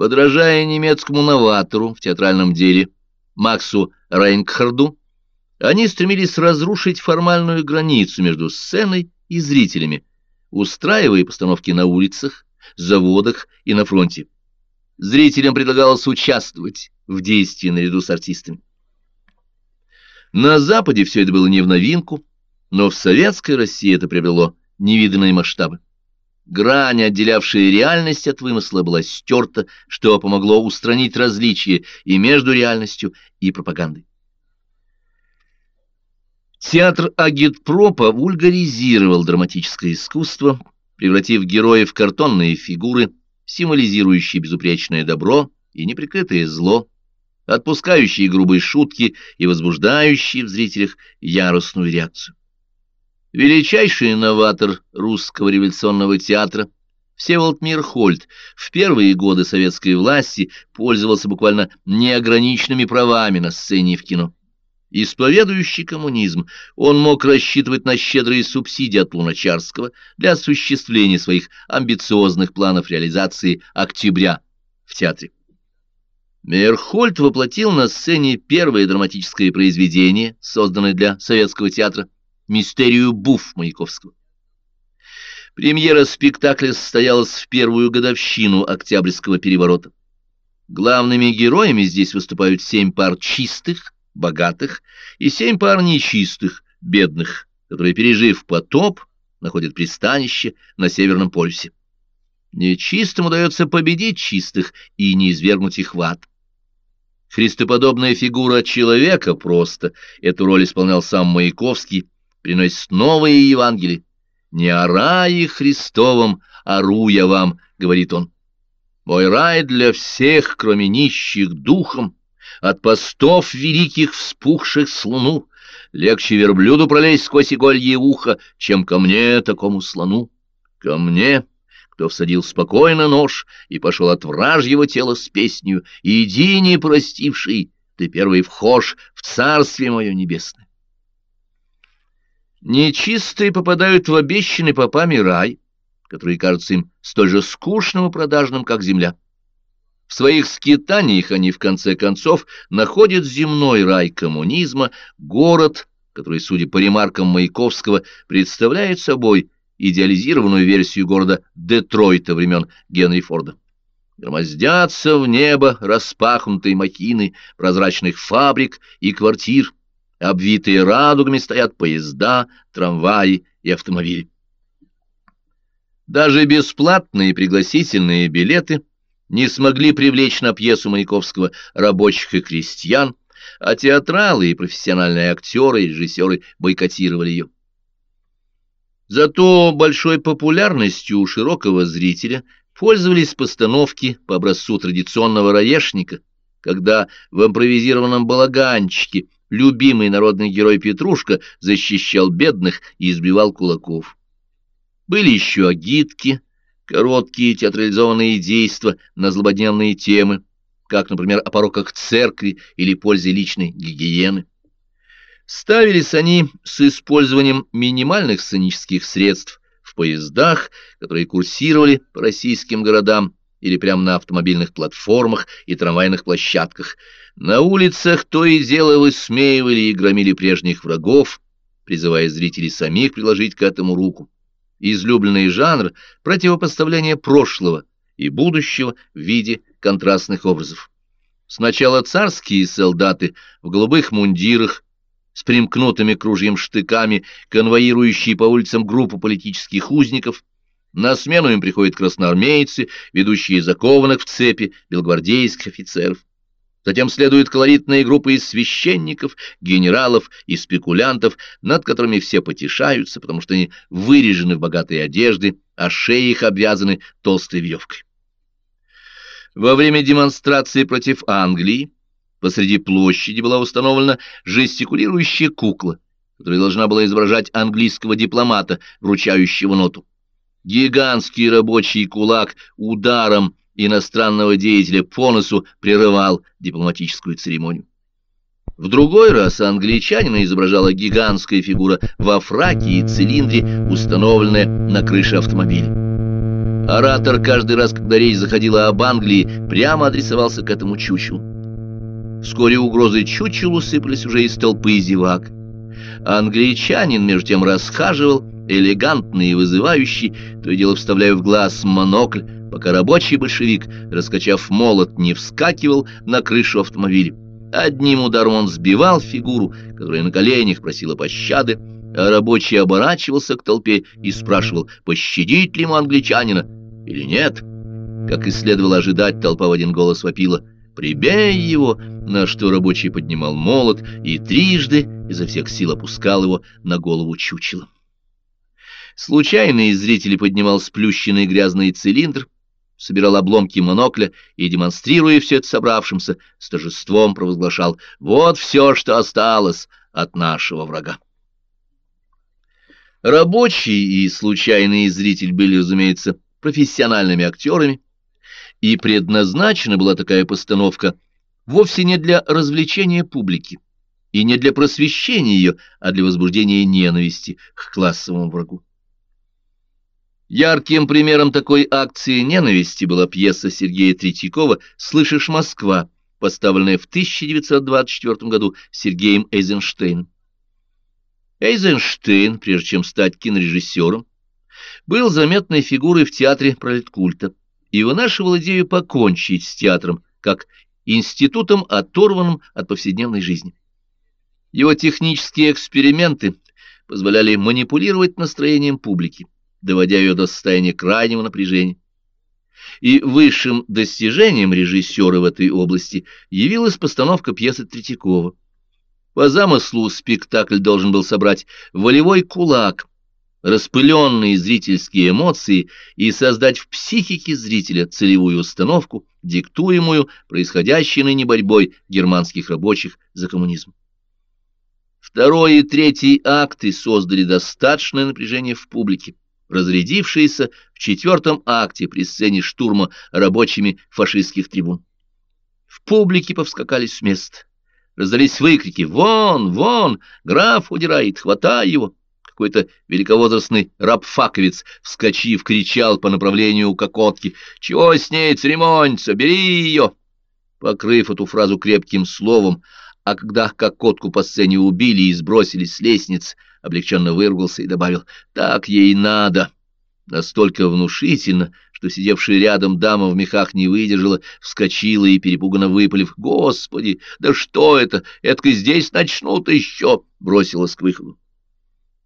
Подражая немецкому новатору в театральном деле Максу Рейнкхарду, они стремились разрушить формальную границу между сценой и зрителями, устраивая постановки на улицах, заводах и на фронте. Зрителям предлагалось участвовать в действии наряду с артистами. На Западе все это было не в новинку, но в советской России это приобрело невиданные масштабы. Грань, отделявшая реальность от вымысла, была стерта, что помогло устранить различия и между реальностью и пропагандой. Театр агитпропа вульгаризировал драматическое искусство, превратив героев в картонные фигуры, символизирующие безупречное добро и неприкрытое зло, отпускающие грубые шутки и возбуждающие в зрителях яростную реакцию. Величайший инноватор русского революционного театра Всеволод Мирхольд в первые годы советской власти пользовался буквально неограниченными правами на сцене и в кино. Исповедующий коммунизм, он мог рассчитывать на щедрые субсидии от Луначарского для осуществления своих амбициозных планов реализации «Октября» в театре. Мейерхольд воплотил на сцене первое драматическое произведение, созданное для советского театра – «Мистерию Буф» Маяковского. Премьера спектакля состоялась в первую годовщину Октябрьского переворота. Главными героями здесь выступают семь пар чистых, богатых, и семь пар нечистых, бедных, которые, пережив потоп, находят пристанище на Северном полюсе. Нечистым удается победить чистых и не извергнуть их в ад. Христоподобная фигура человека просто, эту роль исполнял сам Маяковский, приносит новые Евангелия. «Не о рае Христовом ору я вам», — говорит он. «Мой рай для всех, кроме нищих духом, от постов великих вспухших с луну, легче верблюду пролезть сквозь иголье ухо, чем ко мне, такому слону. Ко мне, кто всадил спокойно нож и пошел от вражьего тела с песнью, иди, не простивший, ты первый вхож в царствие мое небесное. Нечистые попадают в обещанный попами рай, который кажется им столь же скучным и продажным, как земля. В своих скитаниях они, в конце концов, находят земной рай коммунизма, город, который, судя по ремаркам Маяковского, представляет собой идеализированную версию города Детройта времен Генри Форда. Громоздятся в небо распахнутые махины прозрачных фабрик и квартир, Обвитые радугами стоят поезда, трамваи и автомобили. Даже бесплатные пригласительные билеты не смогли привлечь на пьесу Маяковского рабочих и крестьян, а театралы и профессиональные актеры и режиссеры бойкотировали ее. Зато большой популярностью у широкого зрителя пользовались постановки по образцу традиционного раешника, когда в импровизированном балаганчике любимый народный герой Петрушка защищал бедных и избивал кулаков. Были еще агитки, короткие театрализованные действия на злободневные темы, как, например, о пороках церкви или пользе личной гигиены. Ставились они с использованием минимальных сценических средств в поездах, которые курсировали по российским городам или прямо на автомобильных платформах и трамвайных площадках – на улицах то и дело высмеивали и громили прежних врагов, призывая зрителей самих приложить к этому руку. Излюбленный жанр — противопоставление прошлого и будущего в виде контрастных образов. Сначала царские солдаты в голубых мундирах, с примкнутыми кружьем штыками, конвоирующие по улицам группу политических узников. На смену им приходят красноармейцы, ведущие закованных в цепи белогвардейских офицеров. Затем следует колоритная группа из священников, генералов и спекулянтов, над которыми все потешаются, потому что они вырежены в богатые одежды, а шеи их обвязаны толстой веревкой. Во время демонстрации против Англии посреди площади была установлена жестикулирующая кукла, которая должна была изображать английского дипломата, вручающего ноту. Гигантский рабочий кулак ударом иностранного деятеля по носу прерывал дипломатическую церемонию. В другой раз англичанина изображала гигантская фигура во фраке и цилиндре, установленная на крыше автомобиля. Оратор каждый раз, когда речь заходила об Англии, прямо адресовался к этому чучелу. Вскоре угрозы чучелу сыпались уже из толпы зевак. Англичанин, между тем, расхаживал, элегантный и вызывающий, то и дело вставляя в глаз монокль, пока рабочий большевик, раскачав молот, не вскакивал на крышу автомобиля. Одним ударом он сбивал фигуру, которая на коленях просила пощады, а рабочий оборачивался к толпе и спрашивал, пощадить ли ему англичанина или нет. Как и следовало ожидать, толпа в один голос вопила «Прибей его!», на что рабочий поднимал молот и трижды изо всех сил опускал его на голову чучела. Случайный зритель поднимал сплющенный грязный цилиндр, собирал обломки монокля и, демонстрируя все это собравшимся, с торжеством провозглашал «Вот все, что осталось от нашего врага». Рабочий и случайный зритель были, разумеется, профессиональными актерами, и предназначена была такая постановка вовсе не для развлечения публики и не для просвещения ее, а для возбуждения ненависти к классовому врагу. Ярким примером такой акции ненависти была пьеса Сергея Третьякова «Слышишь, Москва», поставленная в 1924 году Сергеем Эйзенштейном. Эйзенштейн, прежде чем стать кинорежиссером, был заметной фигурой в театре пролеткульта и вынашивал идею покончить с театром как институтом, оторванным от повседневной жизни. Его технические эксперименты позволяли манипулировать настроением публики, доводя ее до состояния крайнего напряжения. И высшим достижением режиссера в этой области явилась постановка пьесы Третьякова. По замыслу спектакль должен был собрать волевой кулак, распыленные зрительские эмоции и создать в психике зрителя целевую установку, диктуемую происходящей ныне борьбой германских рабочих за коммунизм. Второй и третий акты создали достаточное напряжение в публике, разрядившееся в четвертом акте при сцене штурма рабочими фашистских трибун. В публике повскакали с места. Раздались выкрики «Вон! Вон! Граф удирает! Хватай его!» Какой-то великовозрастный рабфаковец, вскочив, кричал по направлению к окотке «Чего с ней церемониться? Бери ее!» Покрыв эту фразу крепким словом, а когда кокотку по сцене убили и сбросили с лестниц, облегченно выругался и добавил «Так ей надо!» Настолько внушительно, что сидевшая рядом дама в мехах не выдержала, вскочила и, перепуганно выпалив, «Господи, да что это? Это здесь начнут еще!» бросилась к выходу.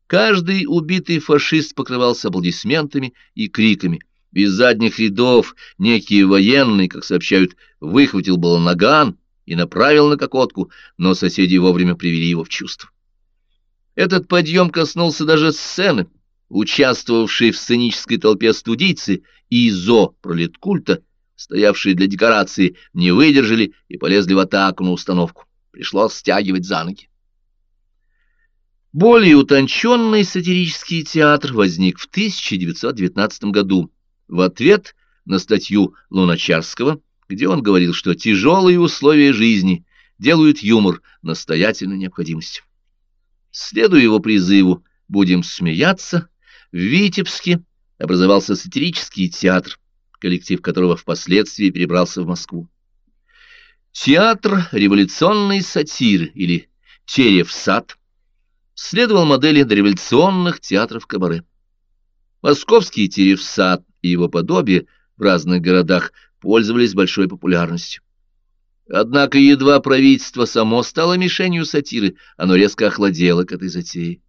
Каждый убитый фашист покрывался аплодисментами и криками. Из задних рядов некий военный, как сообщают, выхватил было наган и направил на кокотку, но соседи вовремя привели его в чувство. Этот подъем коснулся даже сцены, участвовавшие в сценической толпе студийцы и ЗО пролеткульта, стоявшие для декорации, не выдержали и полезли в атаку на установку. Пришлось стягивать за ноги. Более утонченный сатирический театр возник в 1919 году в ответ на статью Луначарского, где он говорил, что тяжелые условия жизни делают юмор настоятельной необходимостью. Следуя его призыву «Будем смеяться», в Витебске образовался сатирический театр, коллектив которого впоследствии перебрался в Москву. Театр революционной сатиры или Терев-сад следовал модели дореволюционных театров кабаре. Московский Терев-сад и его подобие в разных городах пользовались большой популярностью. Однако едва правительство само стало мишенью сатиры, оно резко охладело к этой затее.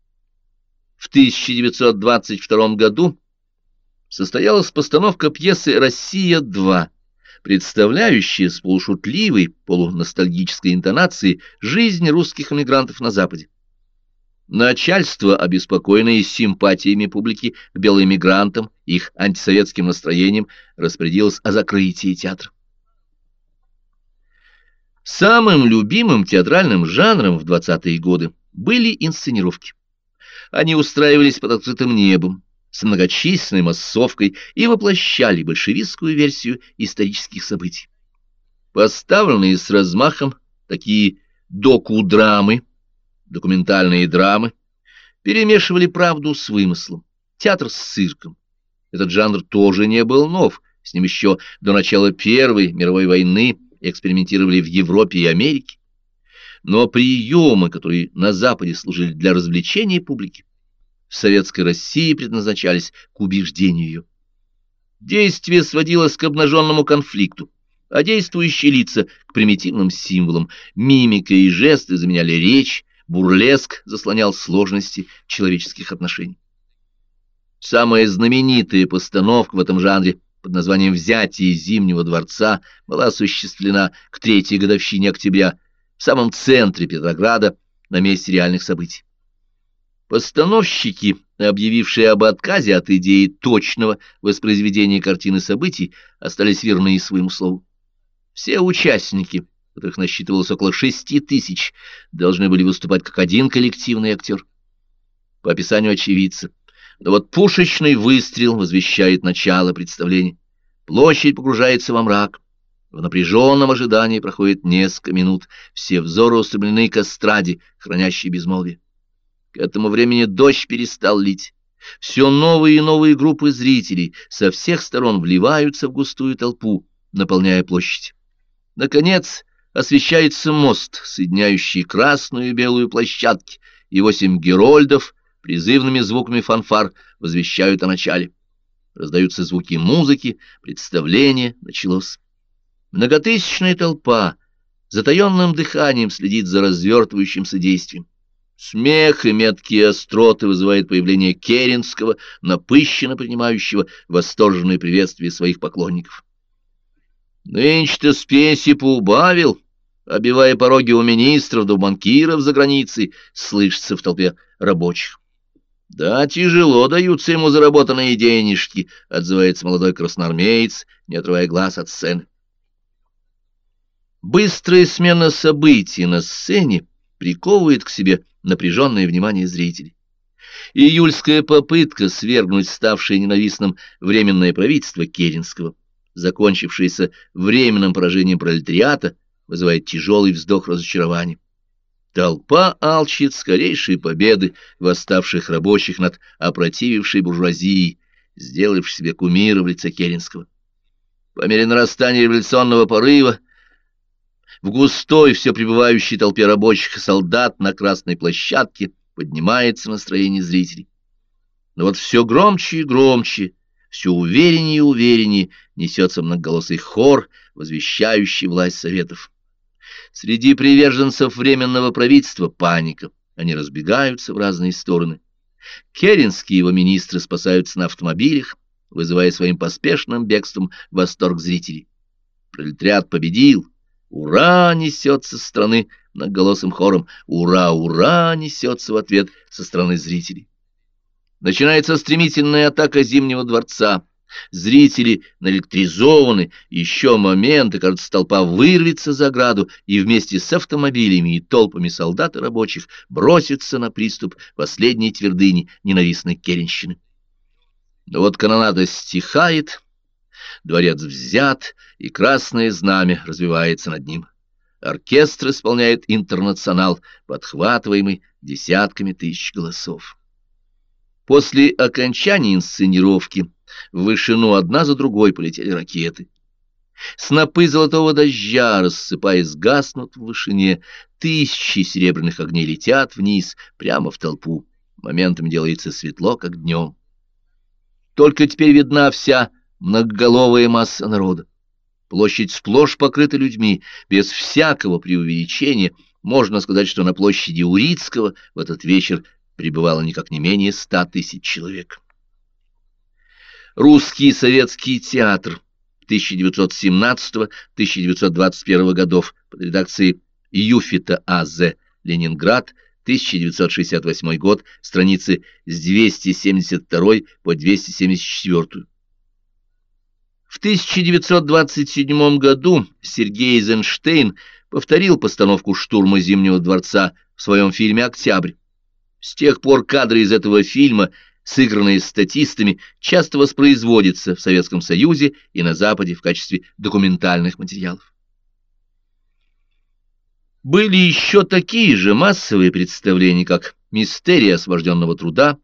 В 1922 году состоялась постановка пьесы «Россия-2», представляющая с полушутливой, полуностальгической интонацией жизнь русских эмигрантов на Западе. Начальство, обеспокоенное симпатиями публики к белым мигрантам, их антисоветским настроением, распорядилось о закрытии театра. Самым любимым театральным жанром в 20-е годы были инсценировки. Они устраивались под открытым небом, с многочисленной массовкой и воплощали большевистскую версию исторических событий. Поставленные с размахом такие доку-драмы, документальные драмы, перемешивали правду с вымыслом, театр с цирком. Этот жанр тоже не был нов, с ним еще до начала Первой мировой войны экспериментировали в Европе и Америке. Но приемы, которые на Западе служили для развлечения публики, в Советской России предназначались к убеждению ее. Действие сводилось к обнаженному конфликту, а действующие лица — к примитивным символам. Мимика и жесты заменяли речь, бурлеск заслонял сложности человеческих отношений. Самая знаменитая постановка в этом жанре под названием «Взятие Зимнего дворца» была осуществлена к третьей годовщине октября в самом центре Петрограда на месте реальных событий. Постановщики, объявившие об отказе от идеи точного воспроизведения картины событий, остались верны своему слову. Все участники, которых насчитывалось около шести тысяч, должны были выступать как один коллективный актер. По описанию очевидца, но вот пушечный выстрел возвещает начало представления. Площадь погружается во мрак. В напряженном ожидании проходит несколько минут. Все взоры устремлены к эстраде, хранящей безмолвие. К этому времени дождь перестал лить. Все новые и новые группы зрителей со всех сторон вливаются в густую толпу, наполняя площадь. Наконец освещается мост, соединяющий красную и белую площадки, и восемь герольдов призывными звуками фанфар возвещают о начале. Раздаются звуки музыки, представление началось. Многотысячная толпа затаенным дыханием следит за развертывающимся действием. Смех и меткие остроты вызывает появление Керенского, напыщенно принимающего восторженное приветствие своих поклонников. Нынче-то спеси поубавил, обивая пороги у министров да банкиров за границей, слышится в толпе рабочих. «Да, тяжело даются ему заработанные денежки», — отзывается молодой красноармеец, не отрывая глаз от сцены. Быстрая смена событий на сцене приковывает к себе напряженное внимание зрителей. Июльская попытка свергнуть ставшее ненавистным временное правительство Керенского, закончившееся временным поражением пролетариата, вызывает тяжелый вздох разочарования. Толпа алчит скорейшей победы восставших рабочих над опротивившей буржуазией, сделавшей себе кумира в лице Керенского. По мере нарастания революционного порыва в густой, все пребывающей толпе рабочих и солдат на красной площадке поднимается настроение зрителей. Но вот все громче и громче, все увереннее и увереннее несется многоголосый хор, возвещающий власть советов. Среди приверженцев Временного правительства паника. Они разбегаются в разные стороны. Керенские его министры спасаются на автомобилях, вызывая своим поспешным бегством восторг зрителей. Пролетариат победил. Ура! несется со стороны многоголосым хором. Ура! Ура! несется в ответ со стороны зрителей. Начинается стремительная атака Зимнего дворца. Зрители наэлектризованы, еще моменты, кажется, толпа вырвется за ограду и вместе с автомобилями и толпами солдат и рабочих бросится на приступ последней твердыни ненавистной Керенщины. Но вот канонада стихает, дворец взят, и красное знамя развивается над ним. Оркестр исполняет интернационал, подхватываемый десятками тысяч голосов. После окончания инсценировки в вышину одна за другой полетели ракеты. Снопы золотого дождя, рассыпаясь, гаснут в вышине. Тысячи серебряных огней летят вниз, прямо в толпу. Моментом делается светло, как днем. Только теперь видна вся многоголовая масса народа. Площадь сплошь покрыта людьми, без всякого преувеличения. Можно сказать, что на площади Урицкого в этот вечер пребывало никак не менее ста тысяч человек. Русский советский театр 1917-1921 годов под редакцией Юфита А.З. Ленинград, 1968 год, страницы с 272 по 274. В 1927 году Сергей Эйзенштейн повторил постановку штурма Зимнего дворца в своем фильме «Октябрь». С тех пор кадры из этого фильма сыгранные статистами, часто воспроизводится в Советском Союзе и на Западе в качестве документальных материалов. Были еще такие же массовые представления, как «Мистерия освобожденного труда»,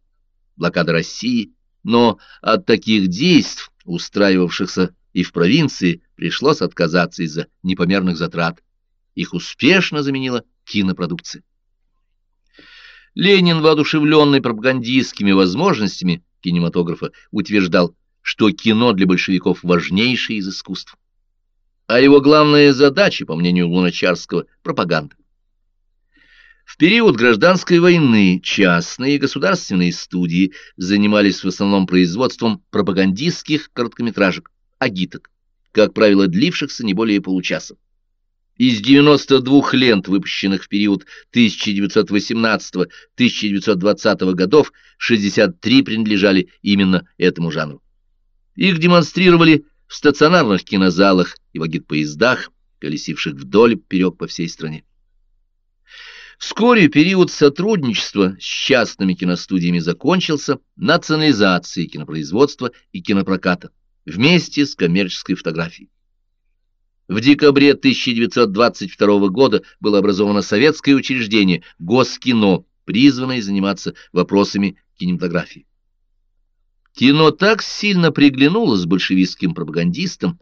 «Блокада России», Но от таких действий, устраивавшихся и в провинции, пришлось отказаться из-за непомерных затрат. Их успешно заменила кинопродукция. Ленин, воодушевленный пропагандистскими возможностями кинематографа, утверждал, что кино для большевиков важнейшее из искусств. А его главная задача, по мнению Луначарского, — пропаганда. В период гражданской войны частные и государственные студии занимались в основном производством пропагандистских короткометражек, агиток, как правило, длившихся не более получаса. Из 92 лент, выпущенных в период 1918-1920 годов, 63 принадлежали именно этому жанру. Их демонстрировали в стационарных кинозалах и в агитпоездах, колесивших вдоль поперек по всей стране. Вскоре период сотрудничества с частными киностудиями закончился национализацией кинопроизводства и кинопроката вместе с коммерческой фотографией. В декабре 1922 года было образовано советское учреждение «Госкино», призванное заниматься вопросами кинематографии. Кино так сильно приглянулось большевистским пропагандистам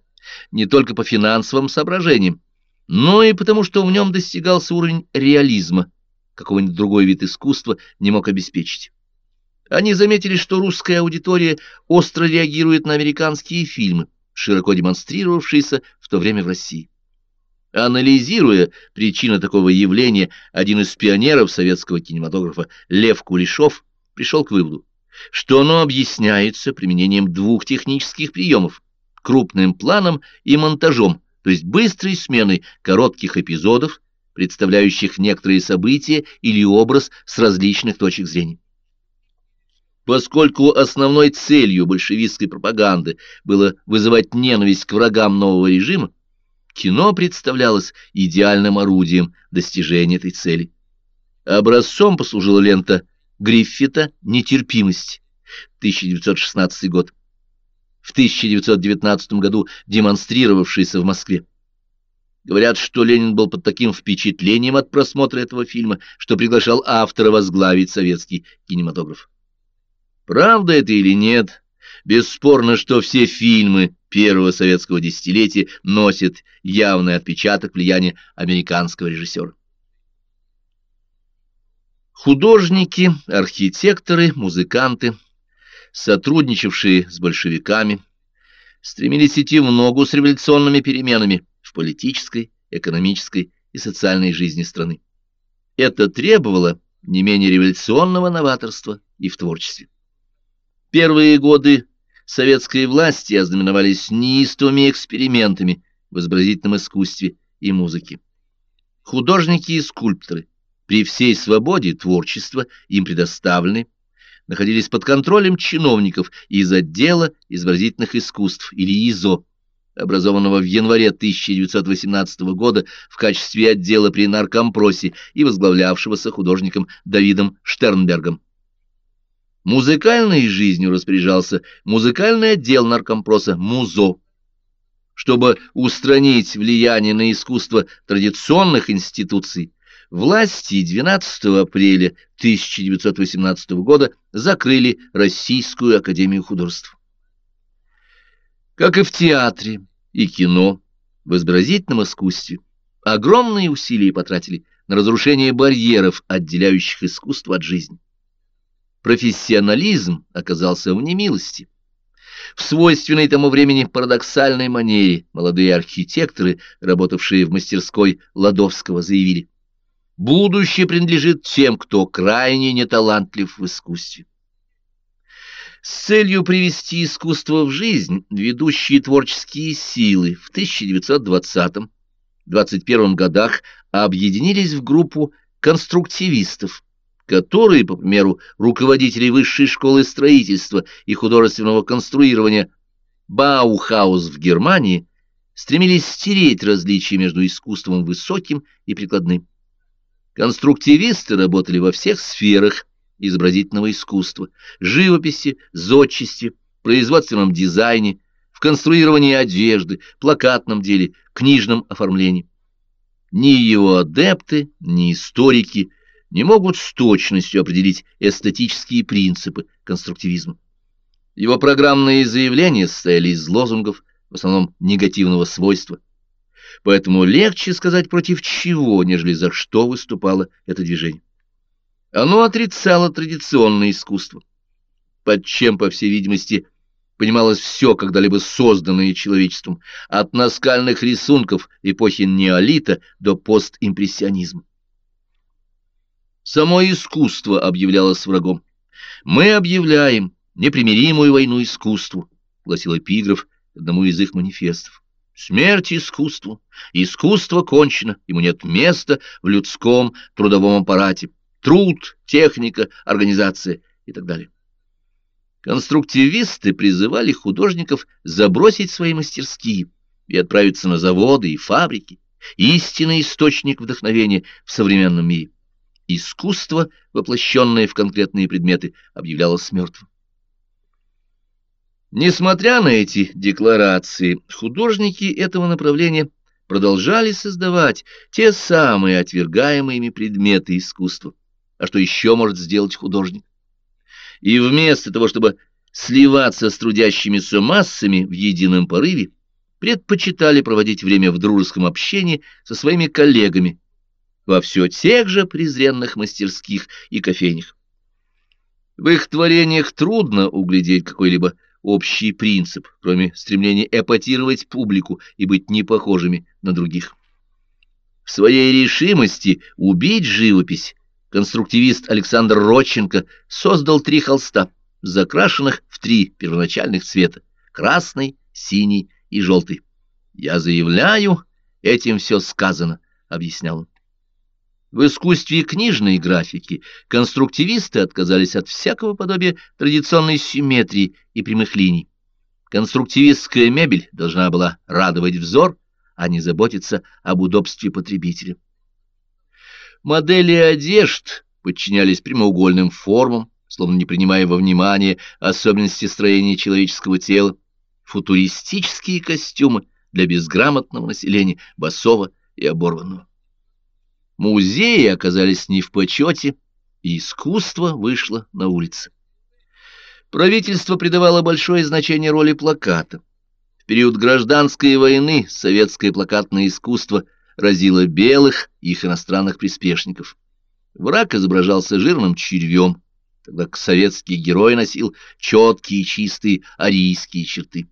не только по финансовым соображениям, но и потому, что в нем достигался уровень реализма, какого-нибудь другой вид искусства не мог обеспечить. Они заметили, что русская аудитория остро реагирует на американские фильмы, широко демонстрировавшиеся в то время в России. Анализируя причины такого явления, один из пионеров советского кинематографа Лев Кулешов пришел к выводу, что оно объясняется применением двух технических приемов – крупным планом и монтажом – то есть быстрой сменой коротких эпизодов, представляющих некоторые события или образ с различных точек зрения. Поскольку основной целью большевистской пропаганды было вызывать ненависть к врагам нового режима, кино представлялось идеальным орудием достижения этой цели. Образцом послужила лента Гриффита «Нетерпимость» 1916 год в 1919 году демонстрировавшийся в Москве. Говорят, что Ленин был под таким впечатлением от просмотра этого фильма, что приглашал автора возглавить советский кинематограф. Правда это или нет, бесспорно, что все фильмы первого советского десятилетия носят явный отпечаток влияния американского режиссера. Художники, архитекторы, музыканты – сотрудничавшие с большевиками, стремились идти в ногу с революционными переменами в политической, экономической и социальной жизни страны. Это требовало не менее революционного новаторства и в творчестве. Первые годы советской власти ознаменовались неистовыми экспериментами в изобразительном искусстве и музыке. Художники и скульпторы при всей свободе творчества им предоставлены находились под контролем чиновников из отдела изобразительных искусств или ИЗО, образованного в январе 1918 года в качестве отдела при наркомпросе и возглавлявшегося художником Давидом Штернбергом. Музыкальной жизнью распоряжался музыкальный отдел наркомпроса МУЗО. Чтобы устранить влияние на искусство традиционных институций, власти 12 апреля 1918 года закрыли Российскую академию художеств. Как и в театре и кино, в изобразительном искусстве огромные усилия потратили на разрушение барьеров, отделяющих искусство от жизни. Профессионализм оказался в немилости. В свойственной тому времени парадоксальной манере молодые архитекторы, работавшие в мастерской Ладовского, заявили – Будущее принадлежит тем, кто крайне неталантлив в искусстве. С целью привести искусство в жизнь, ведущие творческие силы в 1920-21 годах объединились в группу конструктивистов, которые, по примеру руководителей Высшей школы строительства и художественного конструирования Баухаус в Германии, стремились стереть различия между искусством высоким и прикладным. Конструктивисты работали во всех сферах изобразительного искусства, живописи, зодчести, производственном дизайне, в конструировании одежды, плакатном деле, книжном оформлении. Ни его адепты, ни историки не могут с точностью определить эстетические принципы конструктивизма. Его программные заявления состояли из лозунгов, в основном негативного свойства. Поэтому легче сказать против чего, нежели за что выступало это движение. Оно отрицало традиционное искусство, под чем, по всей видимости, понималось все, когда-либо созданное человечеством, от наскальных рисунков эпохи неолита до постимпрессионизма. Само искусство объявлялось врагом. «Мы объявляем непримиримую войну искусству», — гласил эпиграф одному из их манифестов. «Смерть искусству! Искусство кончено, ему нет места в людском трудовом аппарате. Труд, техника, организация и так далее». Конструктивисты призывали художников забросить свои мастерские и отправиться на заводы и фабрики, истинный источник вдохновения в современном мире. Искусство, воплощенное в конкретные предметы, объявлялось мертвым. Несмотря на эти декларации, художники этого направления продолжали создавать те самые отвергаемыми предметы искусства. А что еще может сделать художник? И вместо того, чтобы сливаться с трудящимися массами в едином порыве, предпочитали проводить время в дружеском общении со своими коллегами во все тех же презренных мастерских и кофейнях. В их творениях трудно углядеть какой-либо общий принцип, кроме стремления эпатировать публику и быть непохожими на других. В своей решимости убить живопись конструктивист Александр Родченко создал три холста, закрашенных в три первоначальных цвета — красный, синий и желтый. «Я заявляю, этим все сказано», — объяснял он. В искусстве книжной графики конструктивисты отказались от всякого подобия традиционной симметрии и прямых линий. Конструктивистская мебель должна была радовать взор, а не заботиться об удобстве потребителя. Модели одежд подчинялись прямоугольным формам, словно не принимая во внимание особенности строения человеческого тела, футуристические костюмы для безграмотного населения, басового и оборванного. Музеи оказались не в почете, и искусство вышло на улицы. Правительство придавало большое значение роли плаката. В период гражданской войны советское плакатное искусство разило белых и их иностранных приспешников. Враг изображался жирным червем, тогда как советский герой носил четкие чистые арийские черты.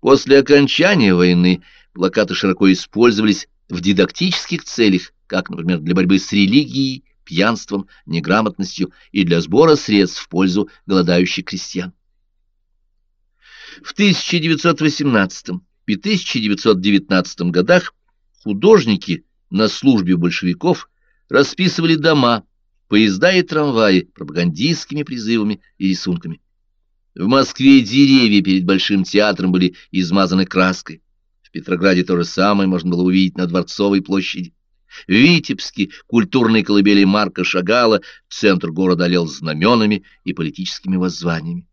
После окончания войны плакаты широко использовались в дидактических целях, как, например, для борьбы с религией, пьянством, неграмотностью и для сбора средств в пользу голодающих крестьян. В 1918 и 1919 годах художники на службе большевиков расписывали дома, поезда и трамваи пропагандистскими призывами и рисунками. В Москве деревья перед Большим театром были измазаны краской. Петрограде то же самое можно было увидеть на Дворцовой площади. В Витебске, культурной колыбели Марка Шагала, центр города олел знаменами и политическими воззваниями.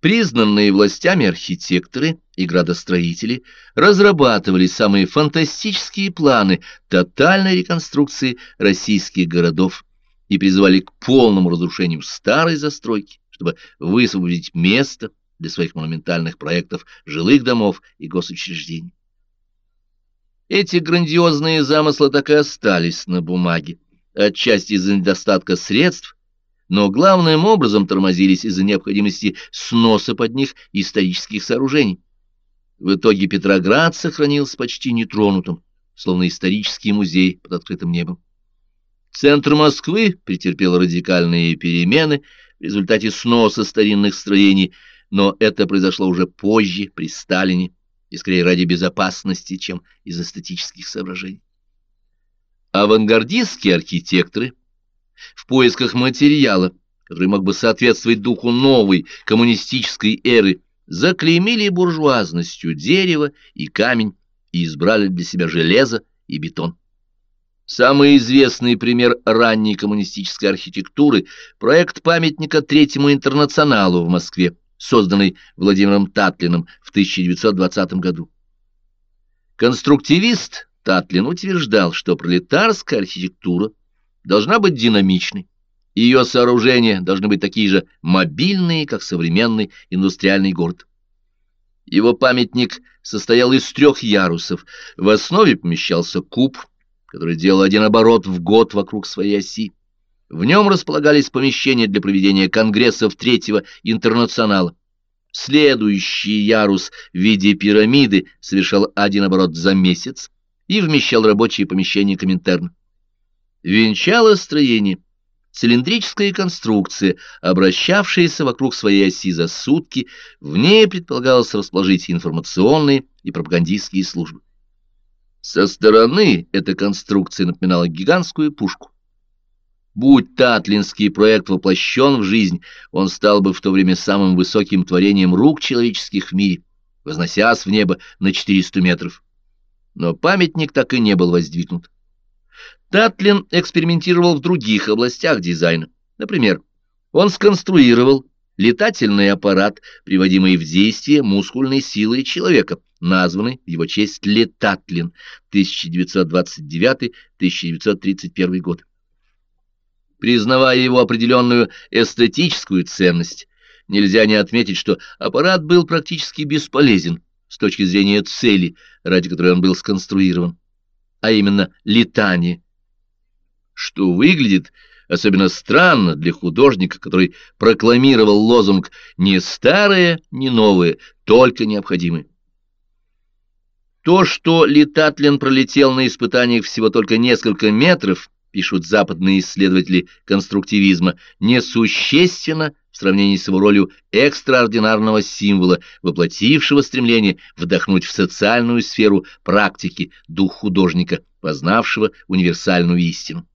Признанные властями архитекторы и градостроители разрабатывали самые фантастические планы тотальной реконструкции российских городов и призывали к полному разрушению старой застройки, чтобы высвободить место для своих монументальных проектов жилых домов и госучреждений. Эти грандиозные замыслы так и остались на бумаге, отчасти из-за недостатка средств, но главным образом тормозились из-за необходимости сноса под них исторических сооружений. В итоге Петроград сохранился почти нетронутым, словно исторический музей под открытым небом. Центр Москвы претерпел радикальные перемены в результате сноса старинных строений, но это произошло уже позже, при Сталине, и скорее ради безопасности, чем из эстетических соображений. Авангардистские архитекторы в поисках материала, который мог бы соответствовать духу новой коммунистической эры, заклеймили буржуазностью дерево и камень и избрали для себя железо и бетон. Самый известный пример ранней коммунистической архитектуры – проект памятника Третьему интернационалу в Москве созданный Владимиром Татлиным в 1920 году. Конструктивист Татлин утверждал, что пролетарская архитектура должна быть динамичной, Ее сооружения должны быть такие же мобильные, как современный индустриальный город. Его памятник состоял из трех ярусов. В основе помещался куб, который делал один оборот в год вокруг своей оси. В нем располагались помещения для проведения конгрессов Третьего интернационала. Следующий ярус в виде пирамиды совершал один оборот за месяц и вмещал рабочие помещения Коминтерна. Венчало строение цилиндрическая конструкция, обращавшаяся вокруг своей оси за сутки, в ней предполагалось расположить информационные и пропагандистские службы. Со стороны эта конструкция напоминала гигантскую пушку. Будь Татлинский проект воплощен в жизнь, он стал бы в то время самым высоким творением рук человеческих в мире, возносясь в небо на 400 метров. Но памятник так и не был воздвигнут. Татлин экспериментировал в других областях дизайна. Например, он сконструировал летательный аппарат, приводимый в действие мускульной силой человека, названный в его честь Летатлин 1929-1931 год. Признавая его определенную эстетическую ценность, нельзя не отметить, что аппарат был практически бесполезен с точки зрения цели, ради которой он был сконструирован, а именно летание что выглядит особенно странно для художника, который прокламировал лозунг «не старое, не новое, только необходимое». То, что Летатлин пролетел на испытаниях всего только несколько метров, пишут западные исследователи конструктивизма, несущественно в сравнении с его ролью экстраординарного символа, воплотившего стремление вдохнуть в социальную сферу практики дух художника, познавшего универсальную истину.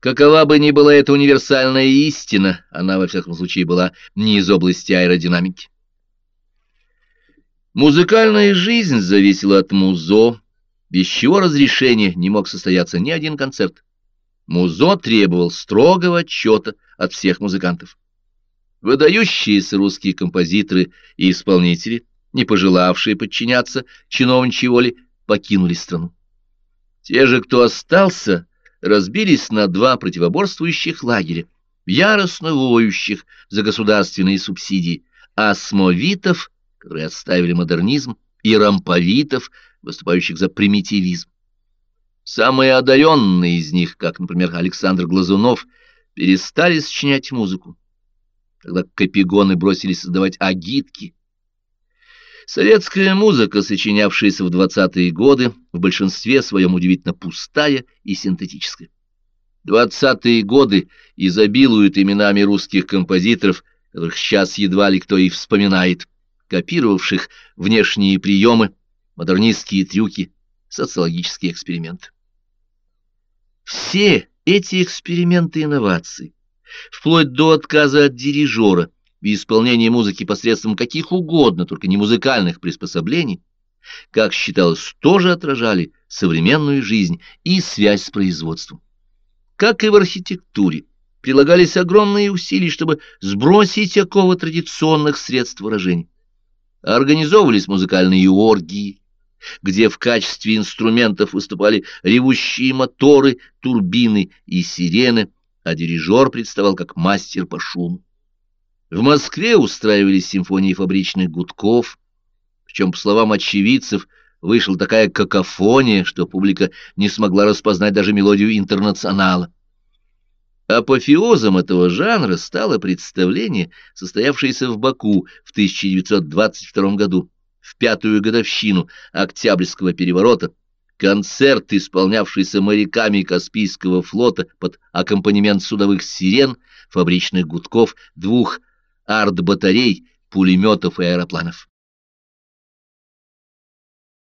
Какова бы ни была эта универсальная истина, она, во всяком случае, была не из области аэродинамики. Музыкальная жизнь зависела от музо, без чего разрешения не мог состояться ни один концерт. Музо требовал строгого отчета от всех музыкантов. Выдающиеся русские композиторы и исполнители, не пожелавшие подчиняться чиновничьей воле, покинули страну. Те же, кто остался, разбились на два противоборствующих лагеря, яростно воющих за государственные субсидии, осмовитов, которые отставили модернизм, и рамповитов, выступающих за примитивизм. Самые одаренные из них, как, например, Александр Глазунов, перестали сочинять музыку, когда капигоны бросились создавать агитки, Советская музыка, сочинявшаяся в 20-е годы, в большинстве своем удивительно пустая и синтетическая. Двадцатые годы изобилуют именами русских композиторов, которых сейчас едва ли кто и вспоминает, копировавших внешние приемы, модернистские трюки, социологические эксперименты. Все эти эксперименты инноваций, вплоть до отказа от дирижера, и исполнение музыки посредством каких угодно, только не музыкальных приспособлений, как считалось, тоже отражали современную жизнь и связь с производством. Как и в архитектуре, прилагались огромные усилия, чтобы сбросить оковы традиционных средств выражения. Организовывались музыкальные оргии, где в качестве инструментов выступали ревущие моторы, турбины и сирены, а дирижер представал как мастер по шуму. В Москве устраивались симфонии фабричных гудков, причем, по словам очевидцев, вышла такая какофония, что публика не смогла распознать даже мелодию интернационала. Апофеозом этого жанра стало представление, состоявшееся в Баку в 1922 году, в пятую годовщину Октябрьского переворота, концерт, исполнявшийся моряками Каспийского флота под аккомпанемент судовых сирен, фабричных гудков, двух арт-батарей, пулеметов и аэропланов.